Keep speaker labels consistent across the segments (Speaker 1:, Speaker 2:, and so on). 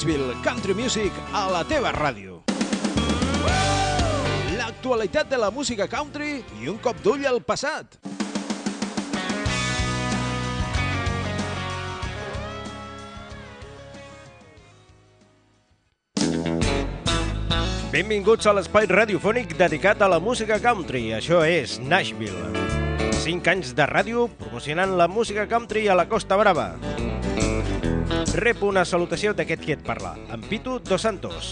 Speaker 1: Nashville Country Music a la teva ràdio. L'actualitat de la música country i un cop d'ull al passat. Benvinguts a l'espai radiofònic dedicat a la música country. Això és Nashville. 5 anys de ràdio promocionant la música country a la Costa Brava. Rep una salutació d'aquest qui et parla, en Pitu Dos Santos.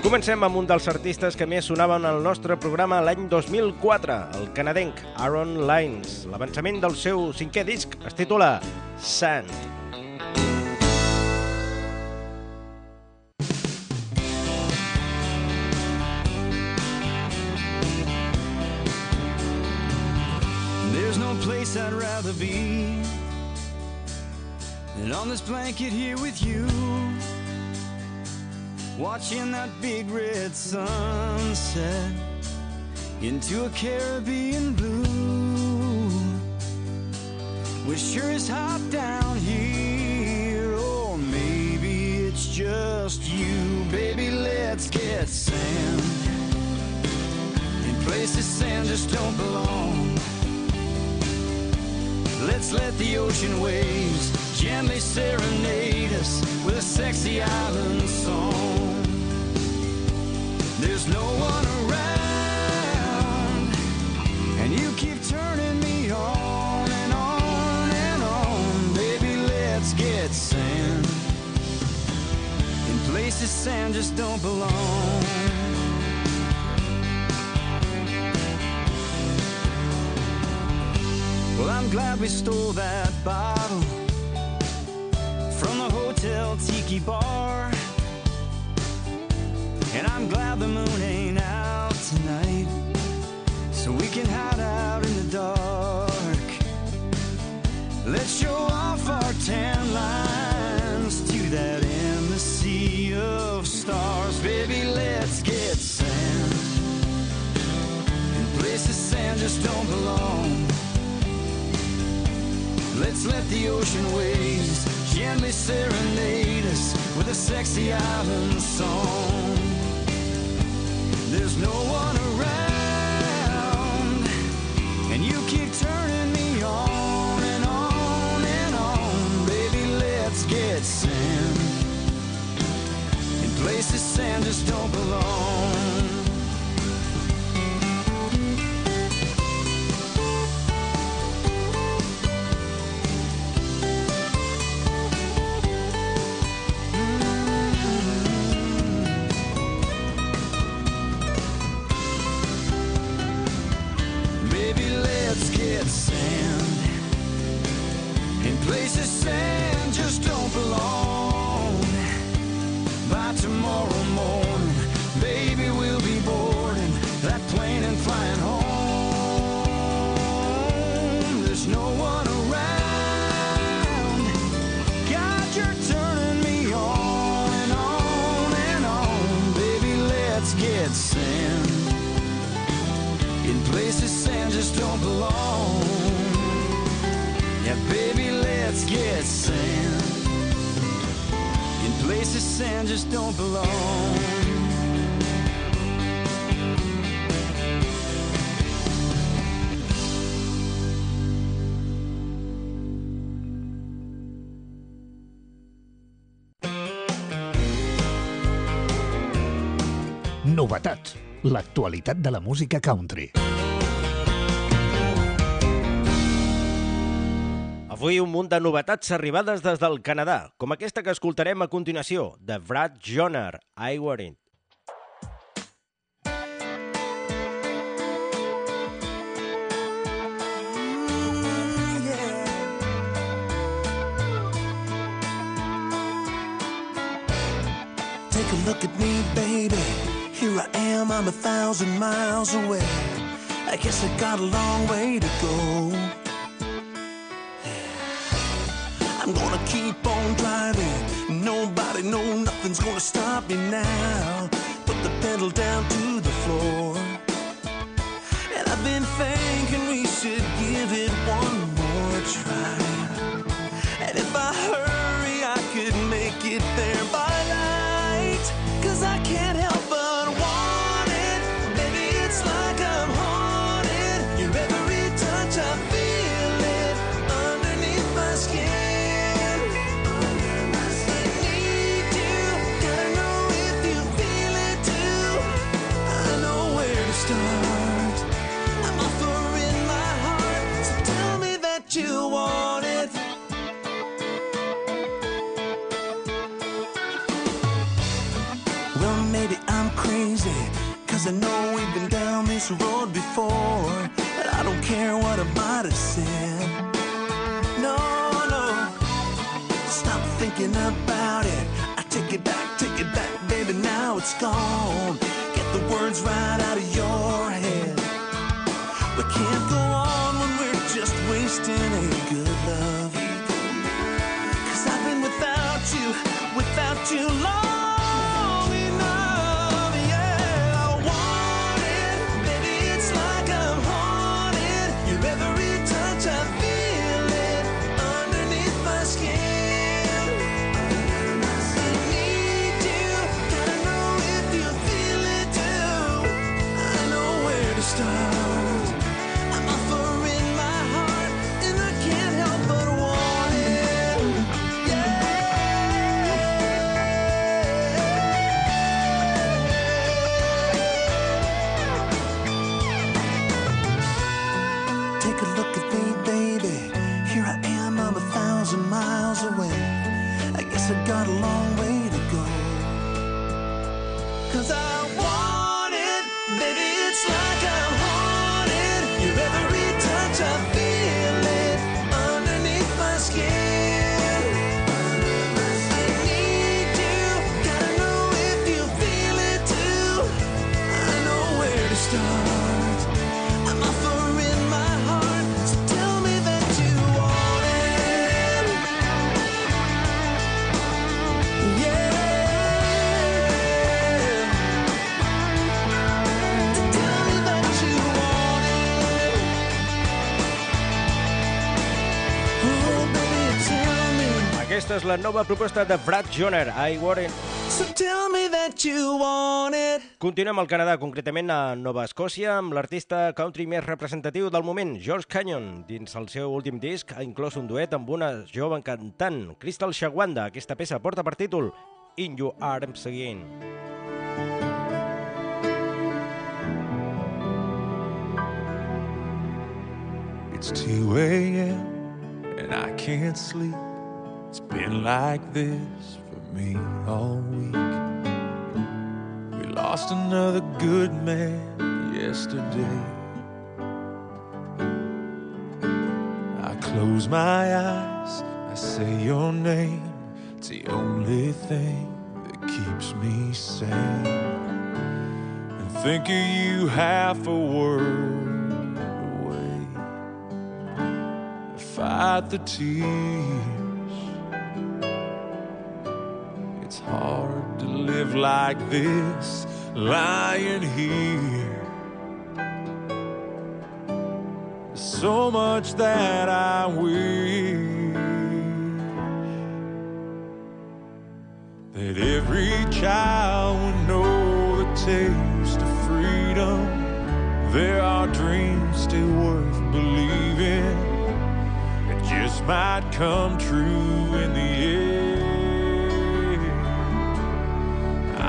Speaker 1: Comencem amb un dels artistes que més sonaven al nostre programa l'any 2004, el canadenc Aaron Lines. L'avançament del seu cinquè disc es titula Sand.
Speaker 2: There's no place I'd rather be than on this blanket here with you, watching that big red sunset into a Caribbean blue. We're sure as hot down here, or maybe it's just you, baby. Let's get sand in places sand just don't belong. Let's let the ocean waves gently serenade us with a sexy island song. There's no one around, and you keep turning me on and on and on. Baby, let's get sand in places sand just don't belong. Well, I'm glad we stole that bottle hotel tiki bar. And I'm glad the moon ain't out tonight, so we can hide out in the dark. Let's show off our tan lines to that endless sea of stars. Baby, let's get sand in places sand just don't belong. Let's let the ocean waves gently serenade us with a sexy island song. There's no one around, and you keep turning me on and on and on. Baby, let's get sand in places sand just don't belong.
Speaker 3: L'actualitat de la música country.
Speaker 1: Avui un munt de novetats arribades des del Canadà, com aquesta que escoltarem a continuació, de Brad Joner, I It.
Speaker 4: Take a look at me, baby. Am, I'm a thousand miles away. I guess I got a long way to go. I'm gonna keep on driving. Nobody, no, nothing's gonna stop me now. Put the pedal down to the floor. And I've been thinking we should give it one more try. Guess I got a long way to go. Cause I
Speaker 1: Aquesta és la nova proposta de Brad Joner, I Want It.
Speaker 4: So tell me that you want it.
Speaker 1: Continuem al Canadà, concretament a Nova Escòcia, amb l'artista country més representatiu del moment, George Canyon. Dins el seu últim disc ha inclòs un duet amb una jove cantant, Crystal Shawanda. Aquesta peça porta per títol In Your Arms Again.
Speaker 5: It's 2 a.m. and I can't sleep. It's been like this for me all week. We lost another good man yesterday. I close my eyes, I say your name. It's the only thing that keeps me sane. And think of you half a word away fight the tears. It's hard to live like this, lying here. So much that I wish that every child would know the taste of freedom. There are dreams still worth believing it just might come true in the end.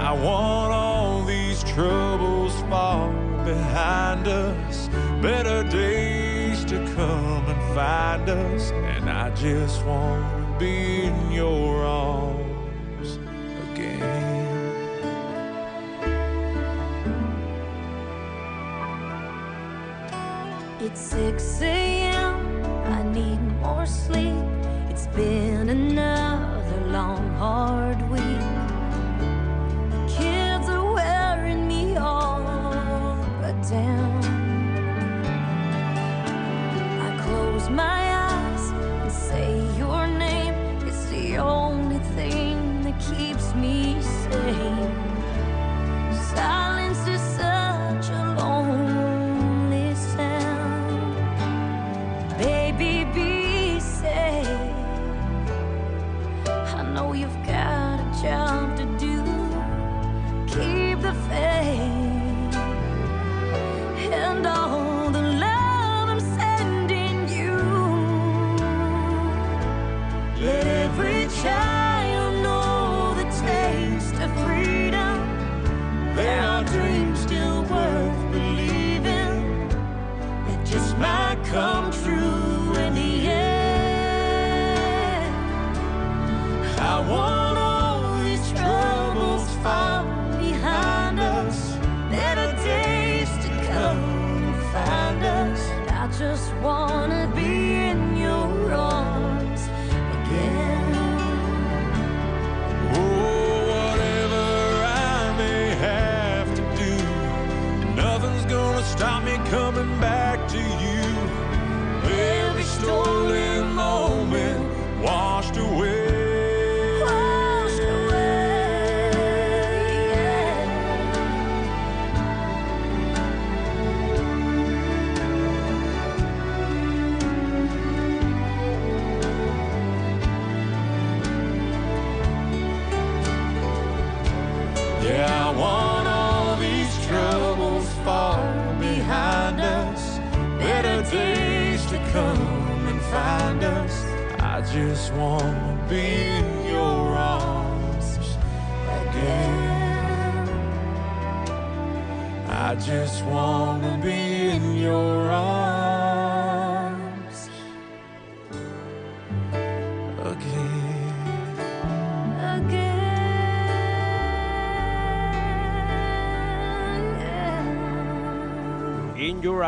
Speaker 5: I want all these troubles far behind us, better days to come and find us, and I just want to be in your arms again.
Speaker 6: It's 6 a.m. I need more sleep. It's been another long, hard week.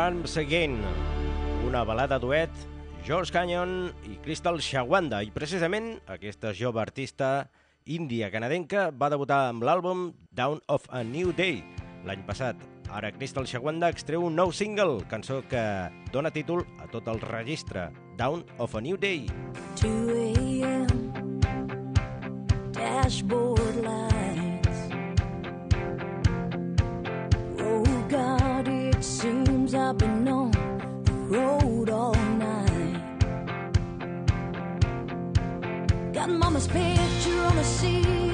Speaker 6: Arms Again,
Speaker 1: una balada duet, George Canyon i Crystal Shawanda. I precisament aquesta jove artista índia-canadenca va debutar amb l'àlbum Down of a New Day l'any passat. Ara Crystal Shawanda extreu un nou single, cançó que dona títol a tot el registre, Down of a New Day.
Speaker 6: 2 a.m. Dashboard lights Oh God, it soon I've been on the road all night. Got mama's picture on the seat.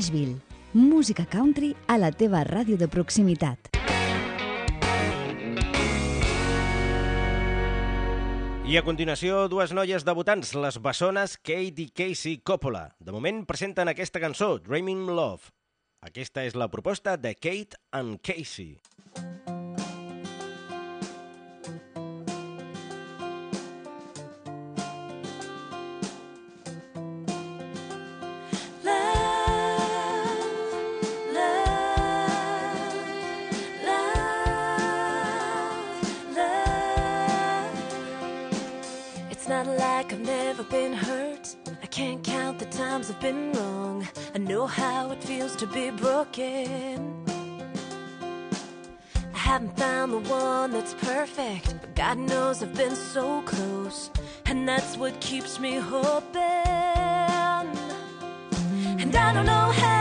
Speaker 7: Nashville. Música country a la teva ràdio de proximitat.
Speaker 1: I a continuació, dues noies debutants, les bessones Kate i Casey Coppola. De moment presenten aquesta cançó, Dreaming Love. Aquesta és la proposta de Kate and Casey.
Speaker 6: Música like I've never been hurt. I can't count the times I've been wrong. I know how it feels to be broken. I haven't found the one that's perfect, but God knows I've been so close. And that's what keeps me hoping. And I don't know how.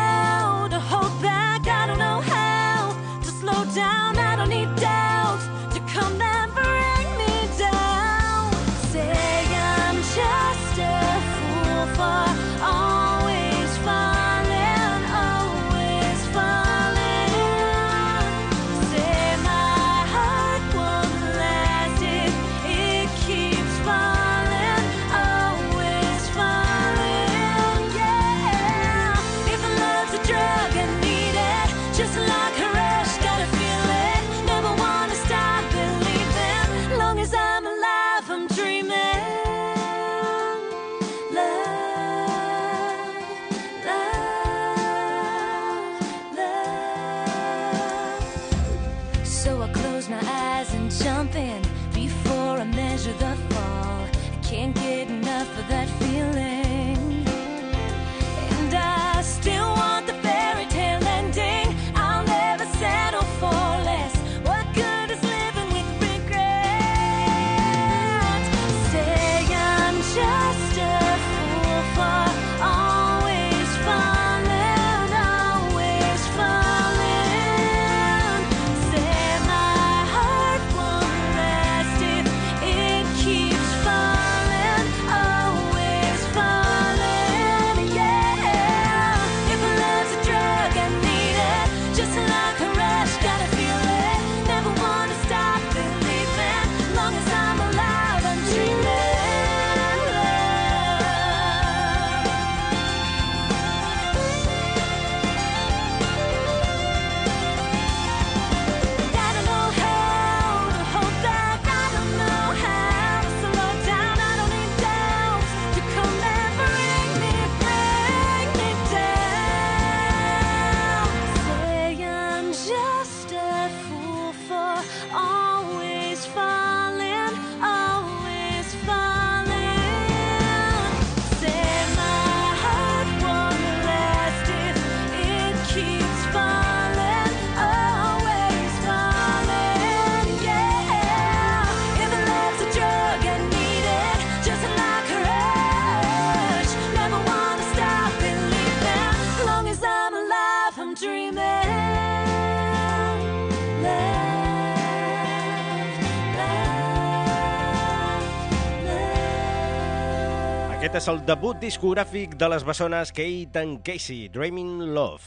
Speaker 1: és el debut discogràfic de les bessones Kate and Casey, Dreaming Love.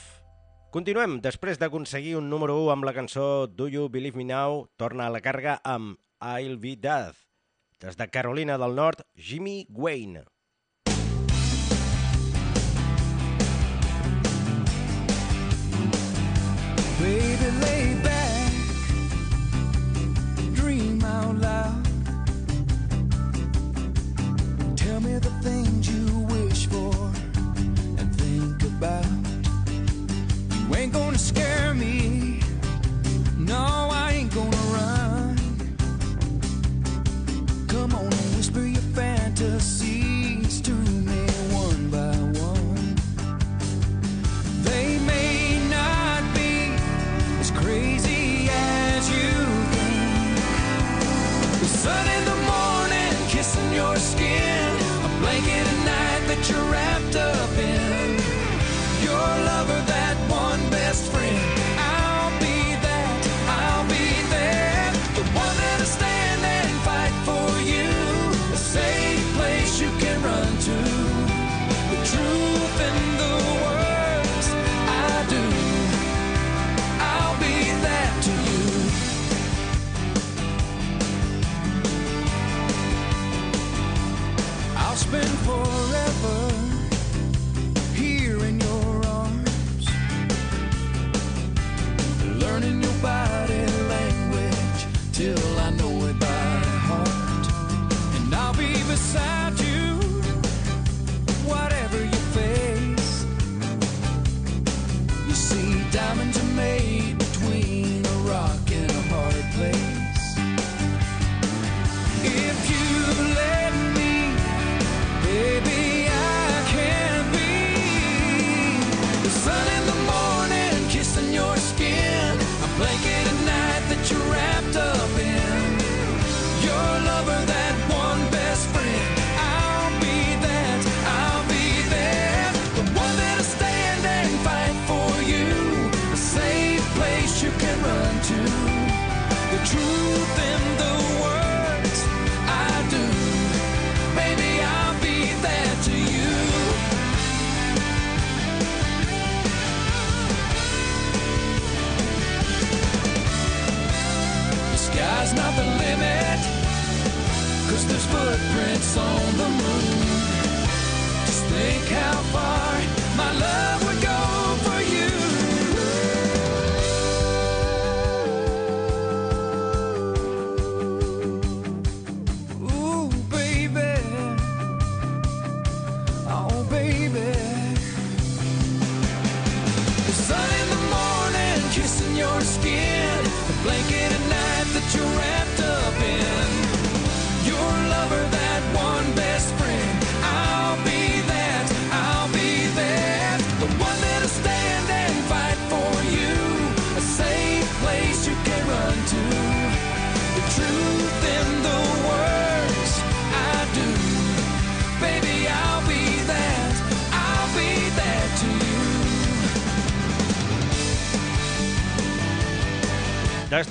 Speaker 1: Continuem, després d'aconseguir un número 1 amb la cançó Do You Believe Me Now, torna a la càrrega amb I'll Be Death. Des de Carolina del Nord, Jimmy Wayne.
Speaker 6: Wayne.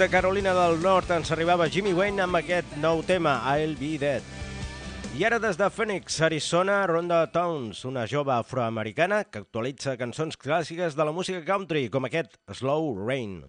Speaker 6: de Carolina del Nord ens arribava Jimmy Wayne amb aquest nou tema, I'll Be Dead. I ara des de Phoenix, Arizona, Ronda Towns, una jove afroamericana que actualitza cançons clàssiques de la música country, com aquest Slow Rain.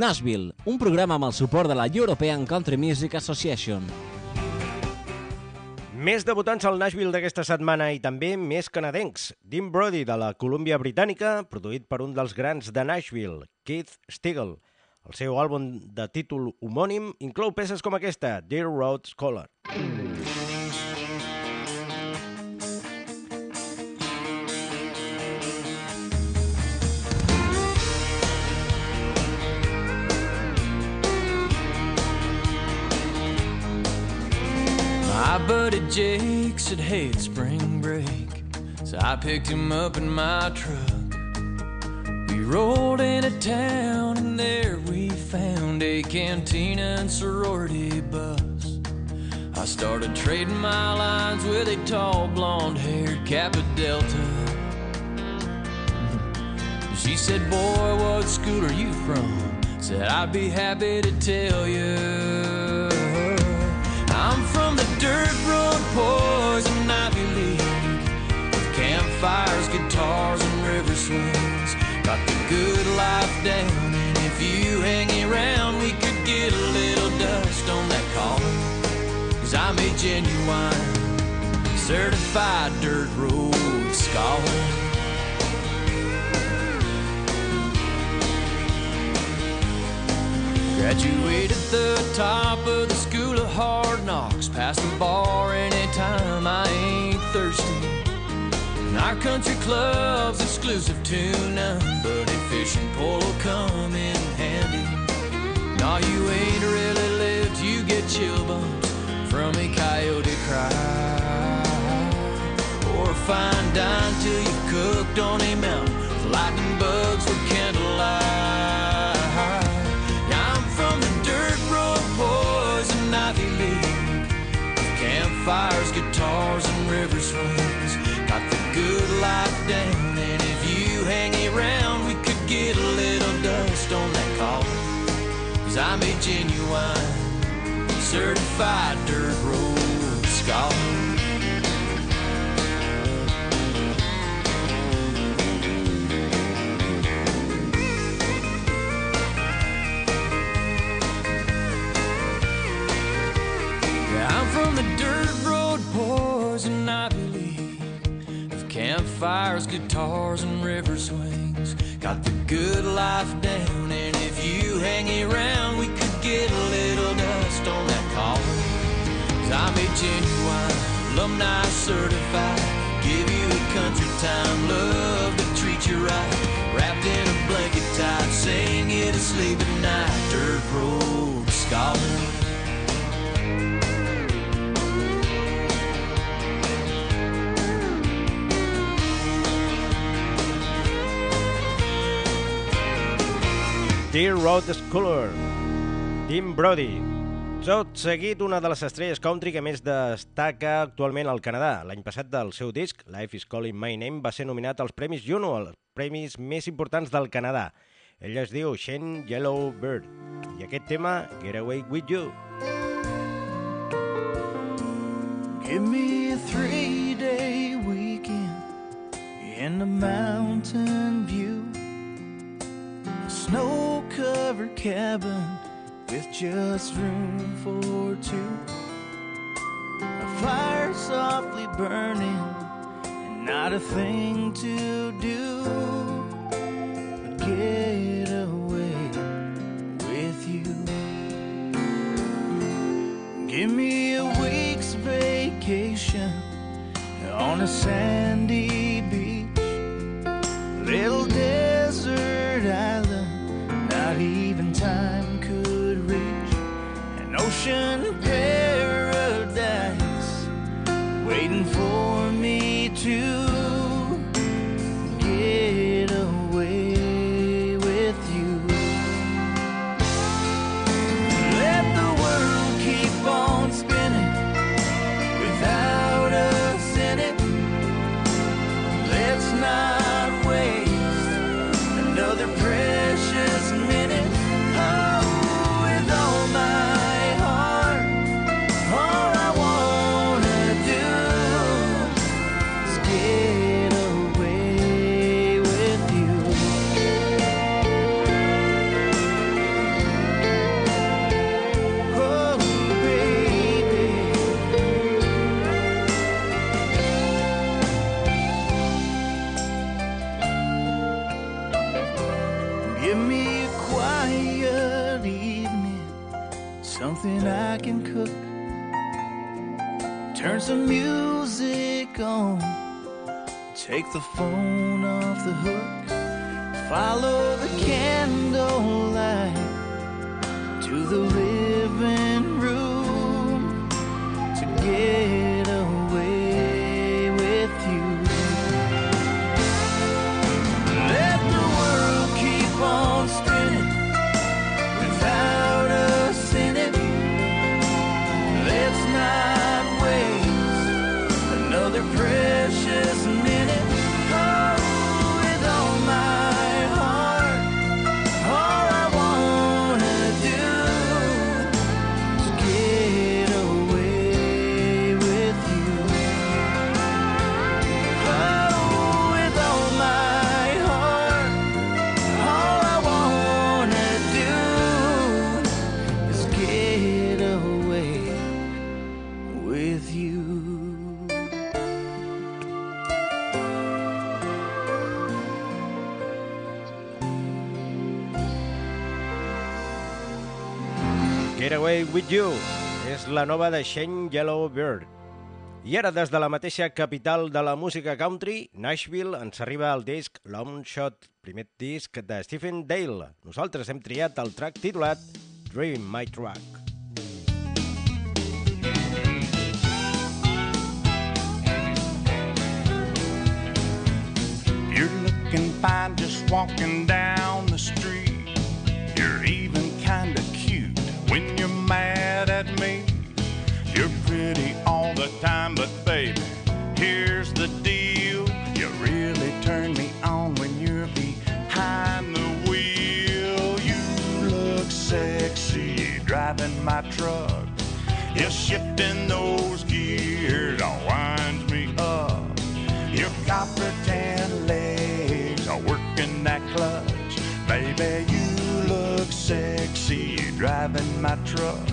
Speaker 8: Nashville, un programa amb el suport de la European Country Music Association.
Speaker 6: Més debutants al Nashville d'aquesta setmana i també més canadencs. Dean Brody, de la Colúmbia Britànica, produït per un dels grans de Nashville, Keith Stigl. El seu àlbum de títol homònim inclou peces com aquesta, Dear Road Scholar. Mm.
Speaker 9: My buddy Jake said, hey, it's spring break. So I picked him up in my truck. We rolled into town, and there we found a cantina and sorority bus. I started trading my lines with a tall, blonde haired Kappa Delta. She said, Boy, what school are you from? Said, I'd be happy to tell you. Dirt road poison Ivy League. With campfires, guitars, and river swings. Got the good life down, and if you hang around, we could get a little dust on that collar. Cause I'm a genuine, certified dirt road scholar. Graduated the top of the school of hard knocks. Past the bar anytime I ain't thirsty. And our country club's exclusive to none, but a fishing polo come in handy. No, you ain't really lived, you get chill bumps from a coyote cry. Or a fine dine till you've cooked on a mountain lightning Campfires, guitars, and river swings. Got the good life down, and if you hang around, we could get a little dust on that collar. Cause I'm a genuine, certified dirt road scholar. From the dirt road poison Ivy League of campfires, guitars, and river swings. Got the good life down, and if you hang around, we could get a little dust on that collar. Cause I'm a genuine, alumni certified. Give you a country time, love to treat you right. Wrapped in a blanket tight, sing to sleep at night. Dirt road scholar.
Speaker 1: Dear Road Schooler, Tim Brody. Tot seguit una de les estrelles country que més destaca actualment al Canadà. L'any passat del seu disc, Life is Calling My Name, va ser nominat als Premis Juno, els premis més importants del Canadà. Ell es diu Shane Yellow Bird. I aquest tema, Get Away With You.
Speaker 10: Give me a three day weekend in the Mountain View. Snow covered cabin with just room for two. A fire softly burning and not a thing to do but get away with you. Give me a week's vacation on a sandy beach, little desert island, ocean Away With You.
Speaker 1: És la nova de Shane Yellowbird. I ara, des de la mateixa capital de la música country, Nashville, ens arriba el disc Long Shot, primer disc de Stephen Dale. Nosaltres hem triat el track titulat Dream My Truck.
Speaker 11: You're looking fine just walking down the street. The time, but baby, here's the deal. You really turn me on when you're behind the wheel. You look sexy driving my truck. You're shifting those gears, all winds me up. Your copper tan legs are working that clutch. Baby, you look sexy driving my truck.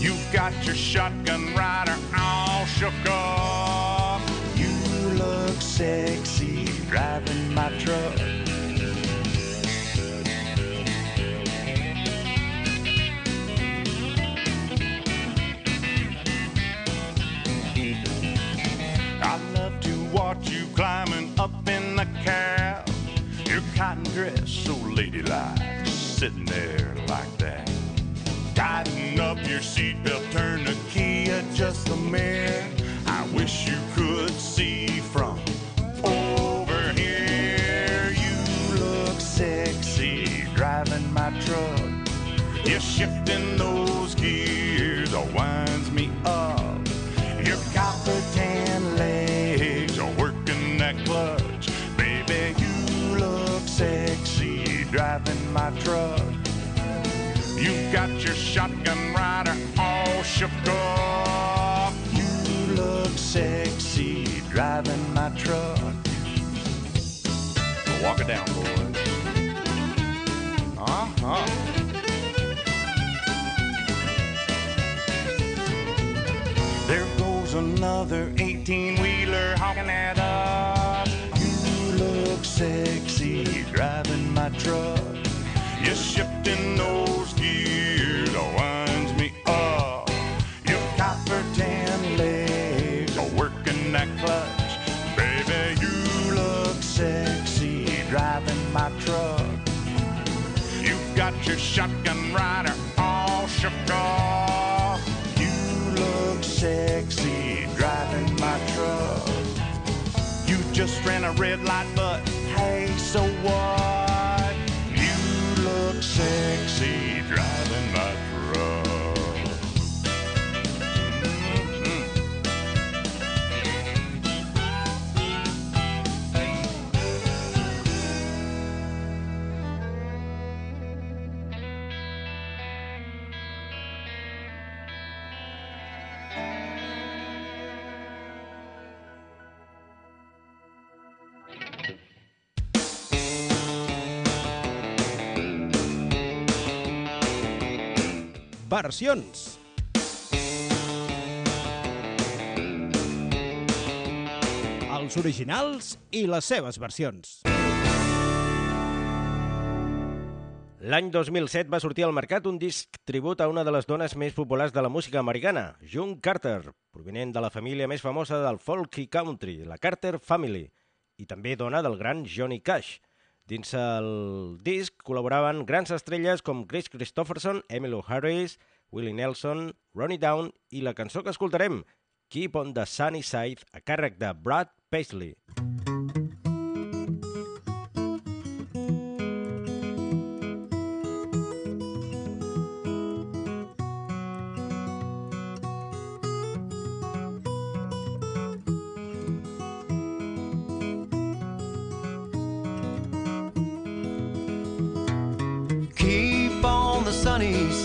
Speaker 11: You've got your shotgun rider all shook up. You look sexy driving my truck. I love to watch you climbing up in the cab. Your cotton dress so ladylike, sitting there like that. Tighten up your seatbelt, turn the key, adjust the mirror. I wish you could see from over here. You look sexy driving my truck. You're shifting those shotgun rider all shook up. You look sexy driving my truck. Walk it down, boy. Uh huh. There goes another 18 wheeler honking at us. You look sexy driving my truck. You're shifting those red light,
Speaker 1: Versions.
Speaker 3: Els originals i les seves versions.
Speaker 1: L'any 2007 va sortir al mercat un disc tribut a una de les dones més populars de la música americana, June Carter, provinent de la família més famosa del folk i country, la Carter Family, i també dona del gran Johnny Cash. Dins el disc col·laboraven grans estrelles com Chris Christopherson, Emmylou Harris, Willie Nelson, Ronnie Down i la cançó que escoltarem, Keep on the Sunny Side, a càrrec de Brad Paisley.
Speaker 2: Keep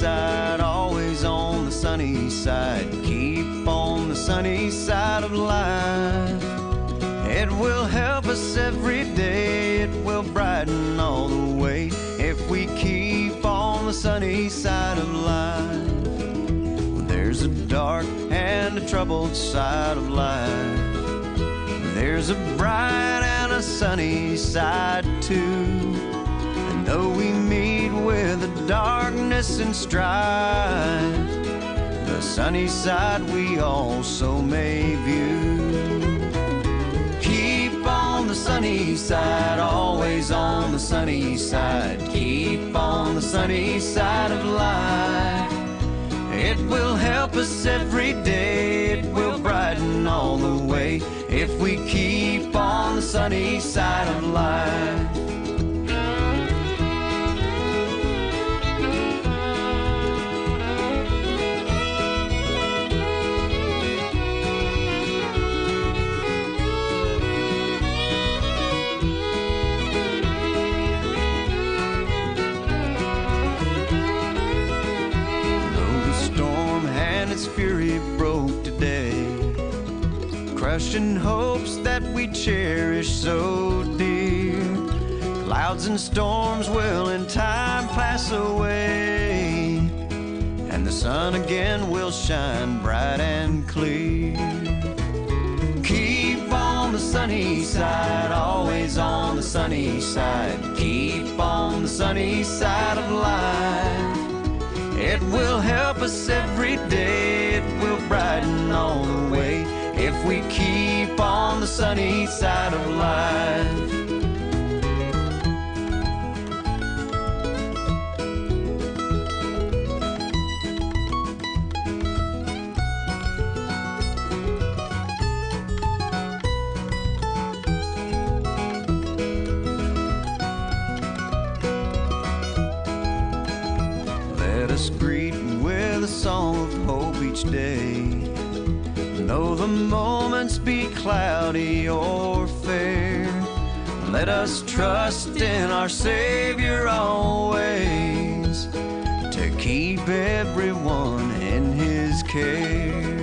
Speaker 2: side, always on the sunny side. Keep on the sunny side of life. It will help us every day, it will brighten all the way if we keep on the sunny side of life. There's a dark and a troubled side of life, there's a bright and a sunny side too. Though we meet with the darkness and strife, the sunny side we also may view. Keep on the sunny side, always on the sunny side. Keep on the sunny side of life. It will help us every day, it will brighten all the way if we keep on the sunny side of life. Crushing hopes that we cherish so dear. Clouds and storms will in time pass away, and the sun again will shine bright and clear. Keep on the sunny side, always on the sunny side. Keep on the sunny side of life. It will help us every day, it will brighten all the way we keep on the sunny side of life. Let us trust in our Savior always to keep everyone in His care.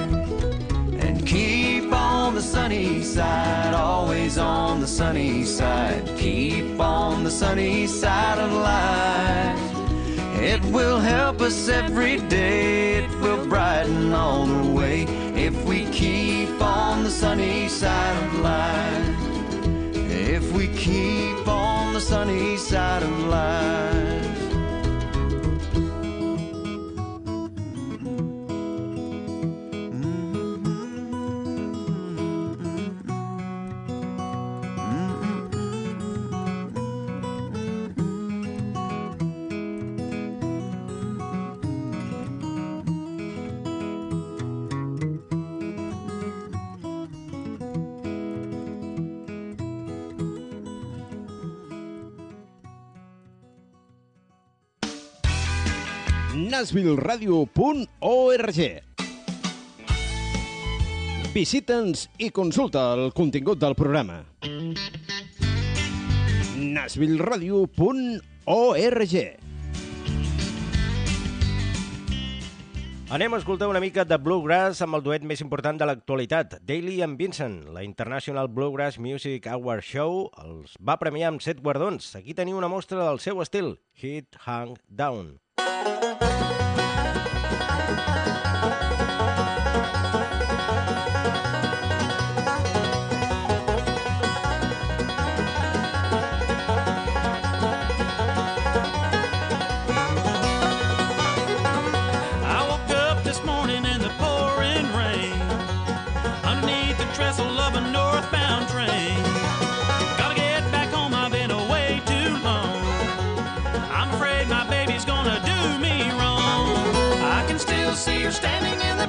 Speaker 2: And keep on the sunny side, always on the sunny side. Keep on the sunny side of life. It will help us every day, it will brighten all the way if we keep on the sunny side of life. Keep on the sunny side of life.
Speaker 1: nashvilleradio.org Visita'ns i consulta el contingut del programa. nashvilleradio.org Anem a escoltar una mica de Bluegrass amb el duet més important de l'actualitat, Daily and Vincent. La International Bluegrass Music Award Show els va premiar amb set guardons. Aquí teniu una mostra del seu estil, Hit Hang Down.
Speaker 12: I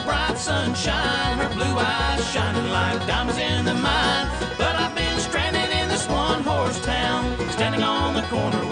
Speaker 12: bright sunshine, her blue eyes shining like diamonds in the mine. But I've been stranded in this one horse town, standing on the corner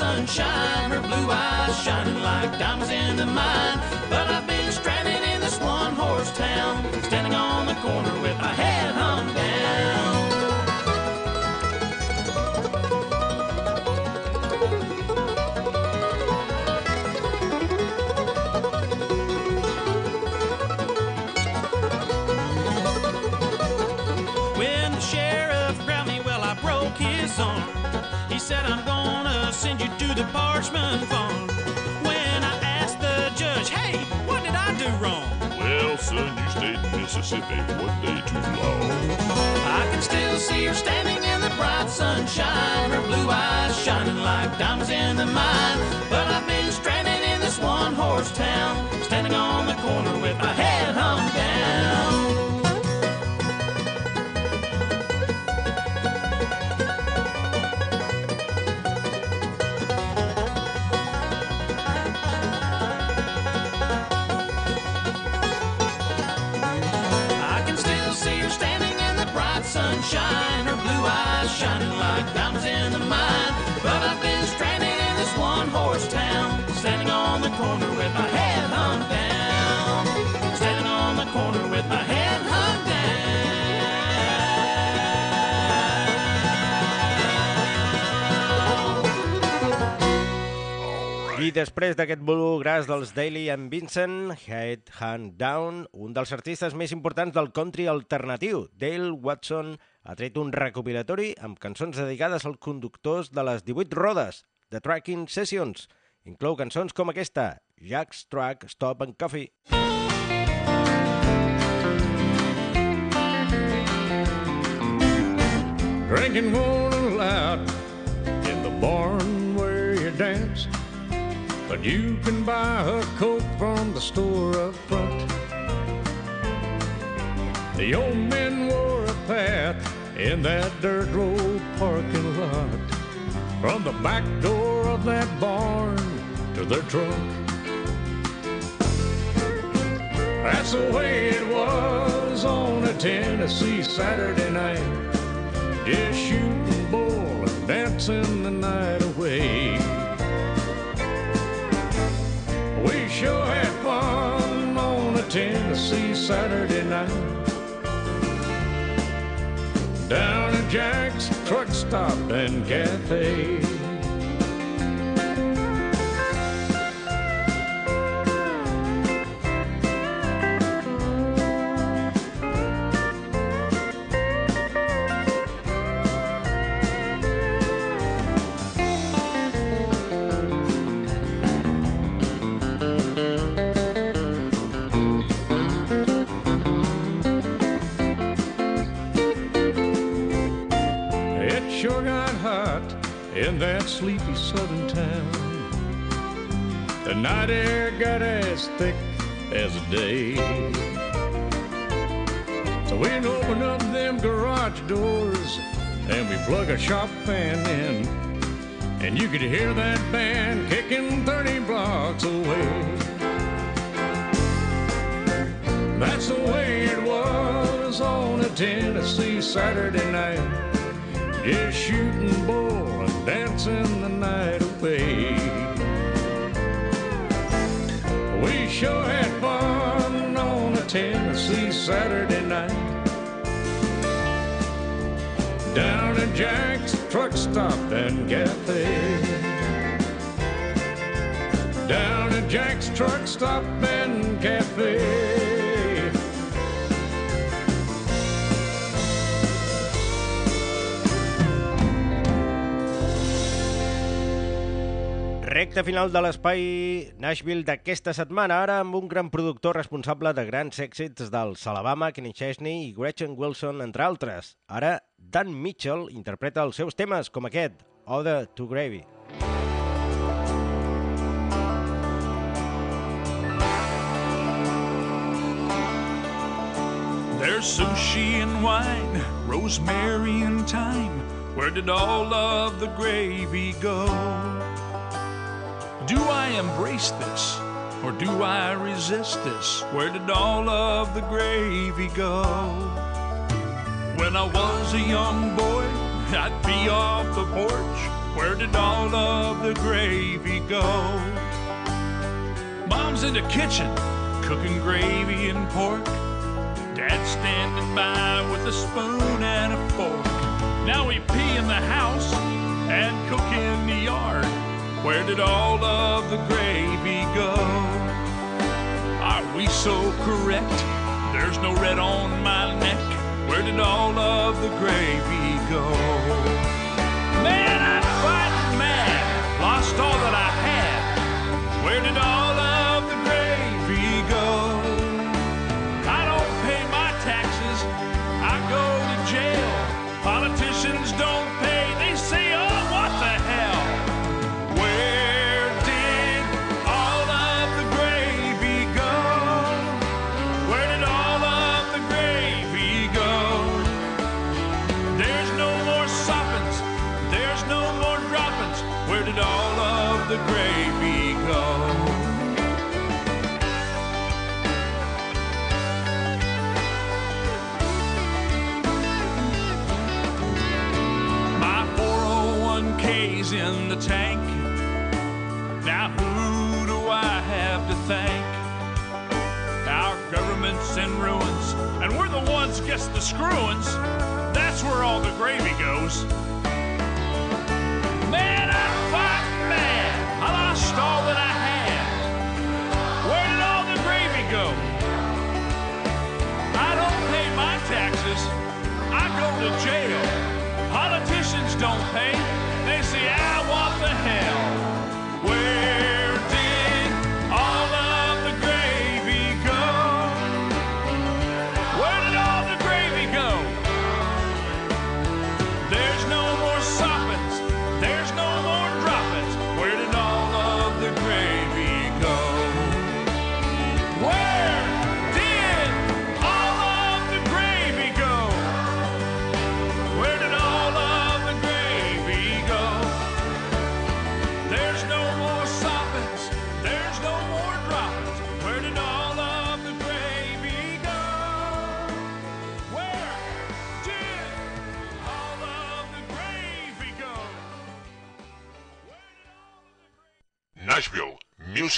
Speaker 12: sunshine, her blue eyes shining like diamonds in the mine. But I've been stranded in this one horse town, standing on the corner to the parchment farm. When I asked the judge, hey, what did I do wrong?
Speaker 11: Well, son, you stayed in Mississippi one day too long.
Speaker 12: I can still see her standing in the bright sunshine, her blue eyes shining like diamonds in the mine. But I've been stranded in this one horse town, standing on the corner with my head corner with my head hung down.
Speaker 1: I després d'aquest gras dels Daily and Vincent, Head Hand Down, un dels artistes més importants del country alternatiu, Dale Watson, ha tret un recopilatori amb cançons dedicades als conductors de les 18 rodes, The Tracking Sessions. Inclou cançons com aquesta, Jack's Truck Stop and Coffee.
Speaker 13: Drinking won't allowed in the barn where you dance. But you can buy a Coke from the store up front. The old men wore a path in that dirt road parking lot. From the back door of that barn to their trunk. That's the way it was on a Tennessee Saturday night. Just shooting bull and dancing the night away. We sure had fun on a Tennessee Saturday night. Down at Jack's Truck Stop and Cafe. Night air got as thick as a day. So we open up them garage doors and we plug a shop fan in. And you could hear that band kicking 30 blocks away. That's the way it was on a Tennessee Saturday night. Just shooting bull and dancing the night away. We sure had fun on a Tennessee Saturday night. Down at Jack's Truck Stop and Cafe. Down at Jack's Truck Stop and Cafe.
Speaker 1: Recte final de l'espai Nashville d'aquesta setmana, ara amb un gran productor responsable de grans èxits dels Alabama, Kenny Chesney i Gretchen Wilson, entre altres. Ara, Dan Mitchell interpreta els seus temes, com aquest, Ode to Gravy.
Speaker 5: There's sushi and wine, rosemary and thyme. Where did all of the gravy go? Do I embrace this or do I resist this? Where did all of the gravy go? When I was a young boy, I'd be off the porch. Where did all of the gravy go? Mom's in the kitchen, cooking gravy and pork. Dad standing by with a spoon and a fork. Now we pee in the house and cook in the yard. Where did all of the gravy go? Are we so correct? There's no red on my neck. Where did all of the gravy go? Man, I'm fighting mad. Lost all that I had. Where did all gets the screwings. That's where all the gravy goes. Man, I'm fighting mad. I lost all that I had. Where did all the gravy go? I don't pay my taxes. I go to jail. Politicians don't pay. They say, I want the hell.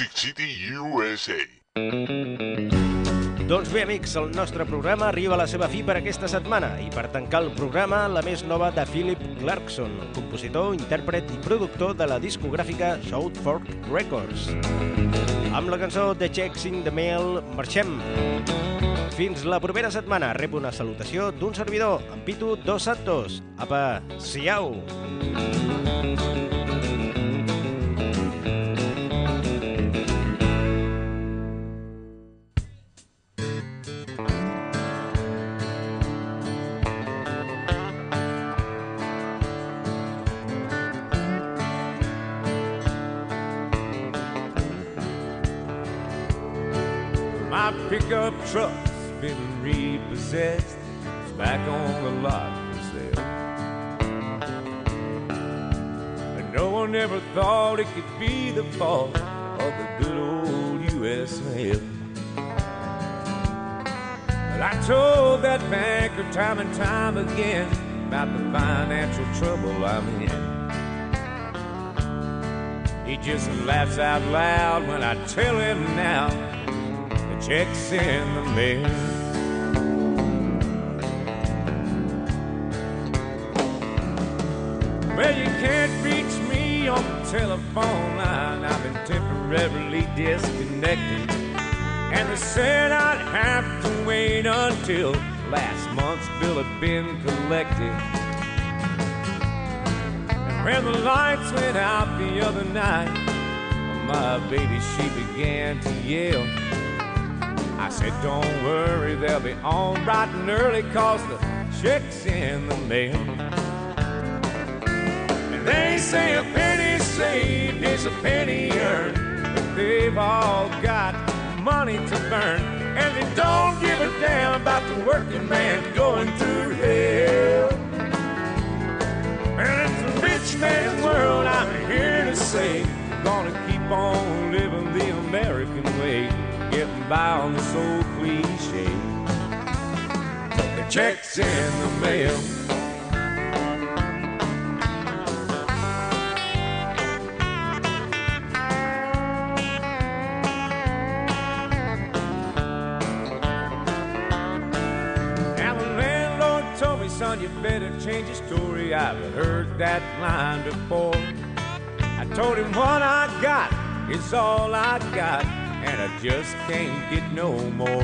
Speaker 14: Music City, USA.
Speaker 1: Doncs bé, amics, el nostre programa arriba a la seva fi per aquesta setmana i per tancar el programa, la més nova de Philip Clarkson, compositor, intèrpret i productor de la discogràfica South Fork Records. Amb la cançó The Checks in the Mail, marxem. Fins la propera setmana. Rep una salutació d'un servidor, en Pitu Dos Santos. Apa, siau!
Speaker 15: My it could be the fault of the good old U.S. But I told that banker time and time again about the financial trouble I'm in. He just laughs out loud when I tell him now the check's in the mail. Well, you can't the telephone line. I've been temporarily disconnected. And they said I'd have to wait until last month's bill had been collected. And when the lights went out the other night, my baby, she began to yell. I said, don't worry, they'll be on bright and early, cause the check's in the mail. And they say a penny saved is a penny earned, but they've all got money to burn, and they don't give a damn about the working man going through hell. And it's a rich man's world, I'm here to say, gonna keep on living the American way getting by on this old cliche. The check's in the mail. Change your story. I've heard that line before. I told him what I got is all I got and I just can't get no more.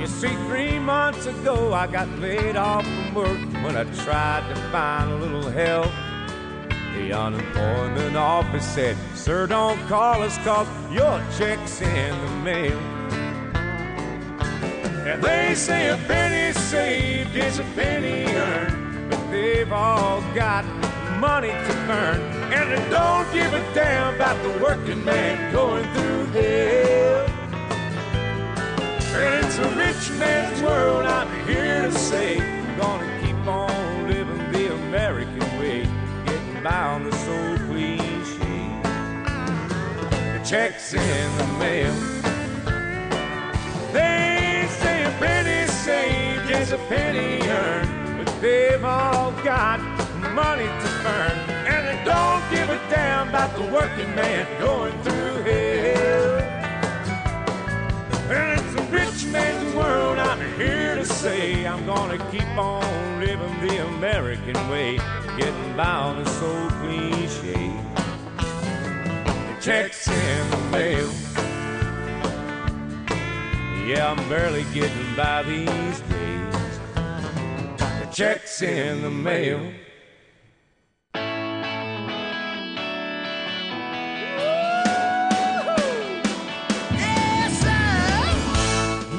Speaker 15: You see, three months ago I got laid off from work when I tried to find a little help. The unemployment office said, Sir, don't call us cause your check's in the mail. And they say a penny saved is a penny earned, but they've all got money to burn, and they don't give a damn about the working man going through hell. And it's a rich man's world, I'm here to say, I'm gonna keep on living the American way, getting by on the so cliche. The check's in the mail. They is a penny earned, but they've all got money to burn, and they don't give a damn about the working man going through hell. And it's a rich man's world, I'm here to say I'm gonna keep on living the American way. Getting by on is so cliche. Check's in the mail. Yeah, I'm barely getting by these days. Check's in the mail.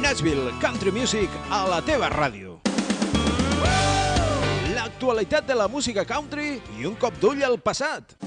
Speaker 3: Nashville Country Music a la teva ràdio. L'actualitat de la música country i un cop d'ull al passat.